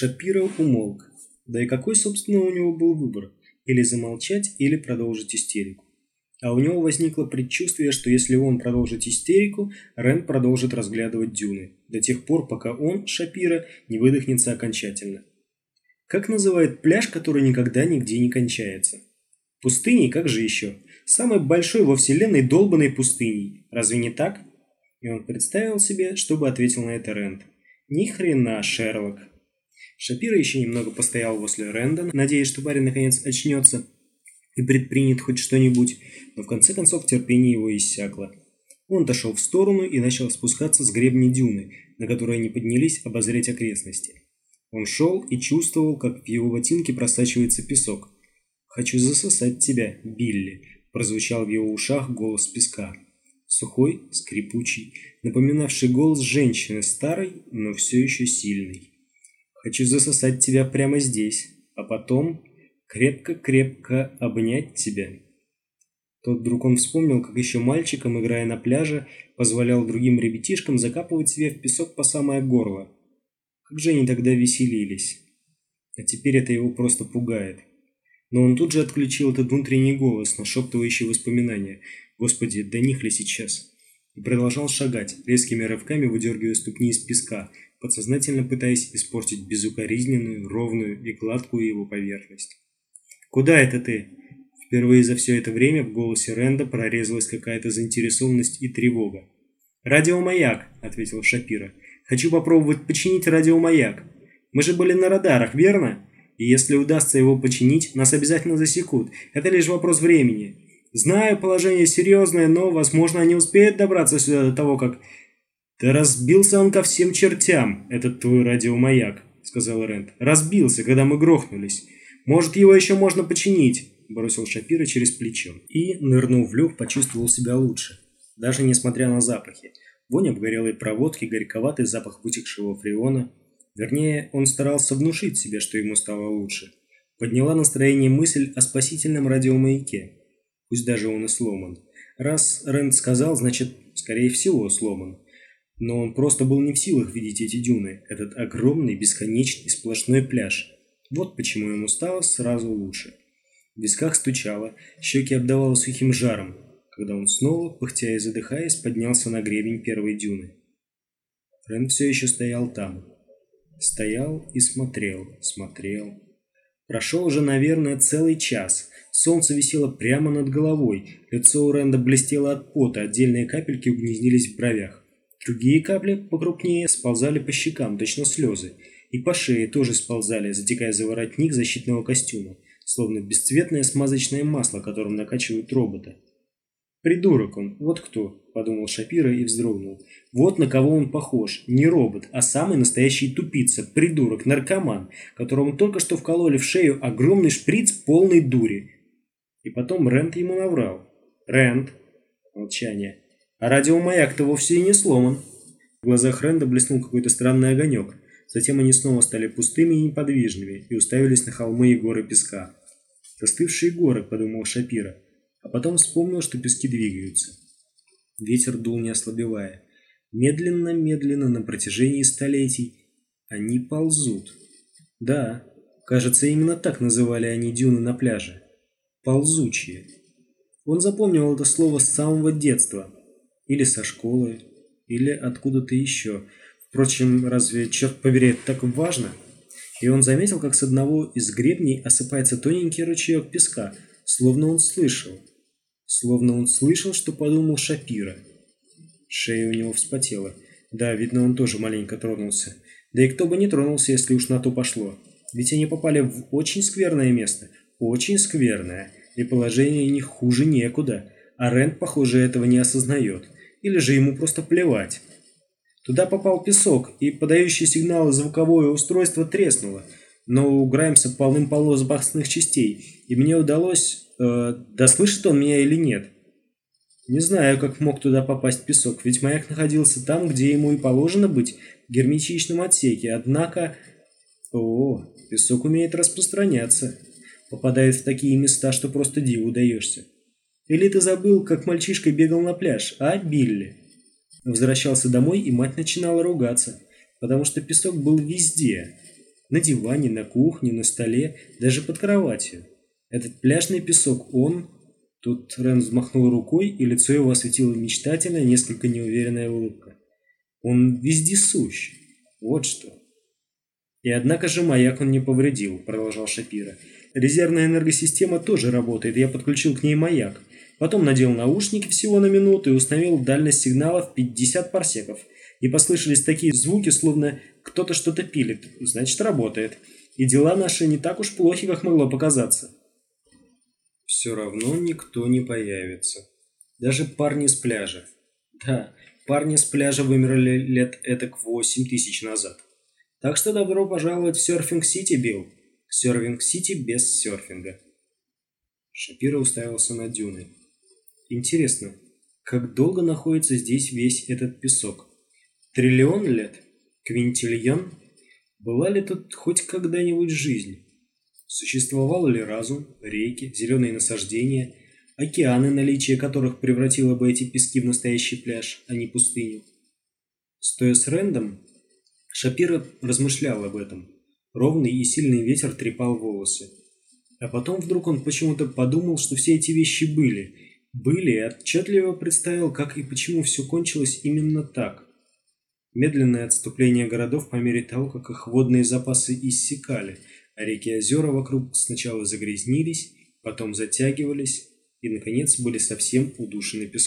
Шапира умолк. Да и какой, собственно, у него был выбор? Или замолчать, или продолжить истерику. А у него возникло предчувствие, что если он продолжит истерику, Рен продолжит разглядывать дюны, до тех пор, пока он, Шапира, не выдохнется окончательно. Как называют пляж, который никогда нигде не кончается? Пустыней, как же еще? Самой большой во вселенной долбанной пустыней. Разве не так? И он представил себе, чтобы ответил на это Рэнд. Ни хрена, Шерлок. Шапира еще немного постоял возле Рэнда, надеясь, что парень наконец очнется и предпринят хоть что-нибудь, но в конце концов терпение его иссякло. Он отошел в сторону и начал спускаться с гребня дюны, на которой они поднялись обозреть окрестности. Он шел и чувствовал, как в его ботинке просачивается песок. «Хочу засосать тебя, Билли», – прозвучал в его ушах голос песка. Сухой, скрипучий, напоминавший голос женщины, старой, но все еще сильной. «Хочу засосать тебя прямо здесь, а потом крепко-крепко обнять тебя». Тот вдруг он вспомнил, как еще мальчиком, играя на пляже, позволял другим ребятишкам закапывать себе в песок по самое горло. Как же они тогда веселились. А теперь это его просто пугает. Но он тут же отключил этот внутренний голос, нашептывающий воспоминания. Господи, до них ли сейчас? И продолжал шагать, резкими рывками выдергивая ступни из песка, подсознательно пытаясь испортить безукоризненную, ровную и гладкую его поверхность. «Куда это ты?» Впервые за все это время в голосе Ренда прорезалась какая-то заинтересованность и тревога. «Радиомаяк», — ответил Шапира. «Хочу попробовать починить радиомаяк. Мы же были на радарах, верно? И если удастся его починить, нас обязательно засекут. Это лишь вопрос времени. Знаю, положение серьезное, но, возможно, они успеют добраться сюда до того, как...» «Да разбился он ко всем чертям, этот твой радиомаяк», — сказал Рэнд. «Разбился, когда мы грохнулись. Может, его еще можно починить», — бросил Шапира через плечо. И, нырнув в люк, почувствовал себя лучше, даже несмотря на запахи. Вонь обгорелой проводки, горьковатый запах вытекшего фреона. Вернее, он старался внушить себе, что ему стало лучше. Подняла настроение мысль о спасительном радиомаяке. Пусть даже он и сломан. Раз Рэнд сказал, значит, скорее всего, сломан. Но он просто был не в силах видеть эти дюны, этот огромный, бесконечный, сплошной пляж. Вот почему ему стало сразу лучше. В висках стучало, щеки обдавало сухим жаром, когда он снова, пыхтя и задыхаясь, поднялся на гребень первой дюны. Фрэнк все еще стоял там. Стоял и смотрел, смотрел. Прошел уже, наверное, целый час. Солнце висело прямо над головой. Лицо у Рэнда блестело от пота, отдельные капельки угнездились в бровях. Другие капли, покрупнее, сползали по щекам, точно слезы. И по шее тоже сползали, затекая за воротник защитного костюма, словно бесцветное смазочное масло, которым накачивают робота. «Придурок он, вот кто», – подумал Шапира и вздрогнул. «Вот на кого он похож. Не робот, а самый настоящий тупица, придурок, наркоман, которому только что вкололи в шею огромный шприц полной дури». И потом Рент ему наврал. «Рент». Молчание. А радиомаяк-то вовсе и не сломан. В глазах Ренда блеснул какой-то странный огонек. Затем они снова стали пустыми и неподвижными и уставились на холмы и горы песка. «Застывшие горы», — подумал Шапира, а потом вспомнил, что пески двигаются. Ветер дул не ослабевая. Медленно-медленно на протяжении столетий они ползут. Да, кажется, именно так называли они дюны на пляже. Ползучие. Он запомнил это слово с самого детства, или со школы, или откуда-то еще. Впрочем, разве, черт побери, это так важно? И он заметил, как с одного из гребней осыпается тоненький ручеек песка, словно он слышал. Словно он слышал, что подумал Шапира. Шея у него вспотела. Да, видно, он тоже маленько тронулся. Да и кто бы не тронулся, если уж на то пошло. Ведь они попали в очень скверное место. Очень скверное. И положение них хуже некуда. А Рэнд, похоже, этого не осознает. Или же ему просто плевать. Туда попал песок, и подающее сигналы звуковое устройство треснуло. Но у Граймса полным-полно запасных частей, и мне удалось... Э, да слышит он меня или нет? Не знаю, как мог туда попасть песок, ведь маяк находился там, где ему и положено быть, в герметичном отсеке, однако... О, песок умеет распространяться. Попадает в такие места, что просто диву даешься. Или ты забыл, как мальчишка бегал на пляж, а, Билли? Возвращался домой, и мать начинала ругаться, потому что песок был везде. На диване, на кухне, на столе, даже под кроватью. Этот пляжный песок, он... Тут Рен взмахнул рукой, и лицо его осветила мечтательная, несколько неуверенная улыбка. Он вездесущ. Вот что. И однако же маяк он не повредил, продолжал Шапира. Резервная энергосистема тоже работает, я подключил к ней маяк. Потом надел наушники всего на минуту и установил дальность сигнала в 50 парсеков. И послышались такие звуки, словно кто-то что-то пилит. Значит, работает. И дела наши не так уж плохи, как могло показаться. Все равно никто не появится. Даже парни с пляжа. Да, парни с пляжа вымерли лет этак восемь тысяч назад. Так что добро пожаловать в Серфинг-Сити, Билл. Серфинг-Сити без серфинга. Шапира уставился на дюны. Интересно, как долго находится здесь весь этот песок? Триллион лет? Квинтильон? Была ли тут хоть когда-нибудь жизнь? Существовал ли разум, реки, зеленые насаждения, океаны, наличие которых превратило бы эти пески в настоящий пляж, а не пустыню? Стоя с Рэндом, Шапира размышлял об этом. Ровный и сильный ветер трепал волосы. А потом вдруг он почему-то подумал, что все эти вещи были. Были и отчетливо представил, как и почему все кончилось именно так. Медленное отступление городов по мере того, как их водные запасы иссякали, а реки и озера вокруг сначала загрязнились, потом затягивались и, наконец, были совсем удушены песком.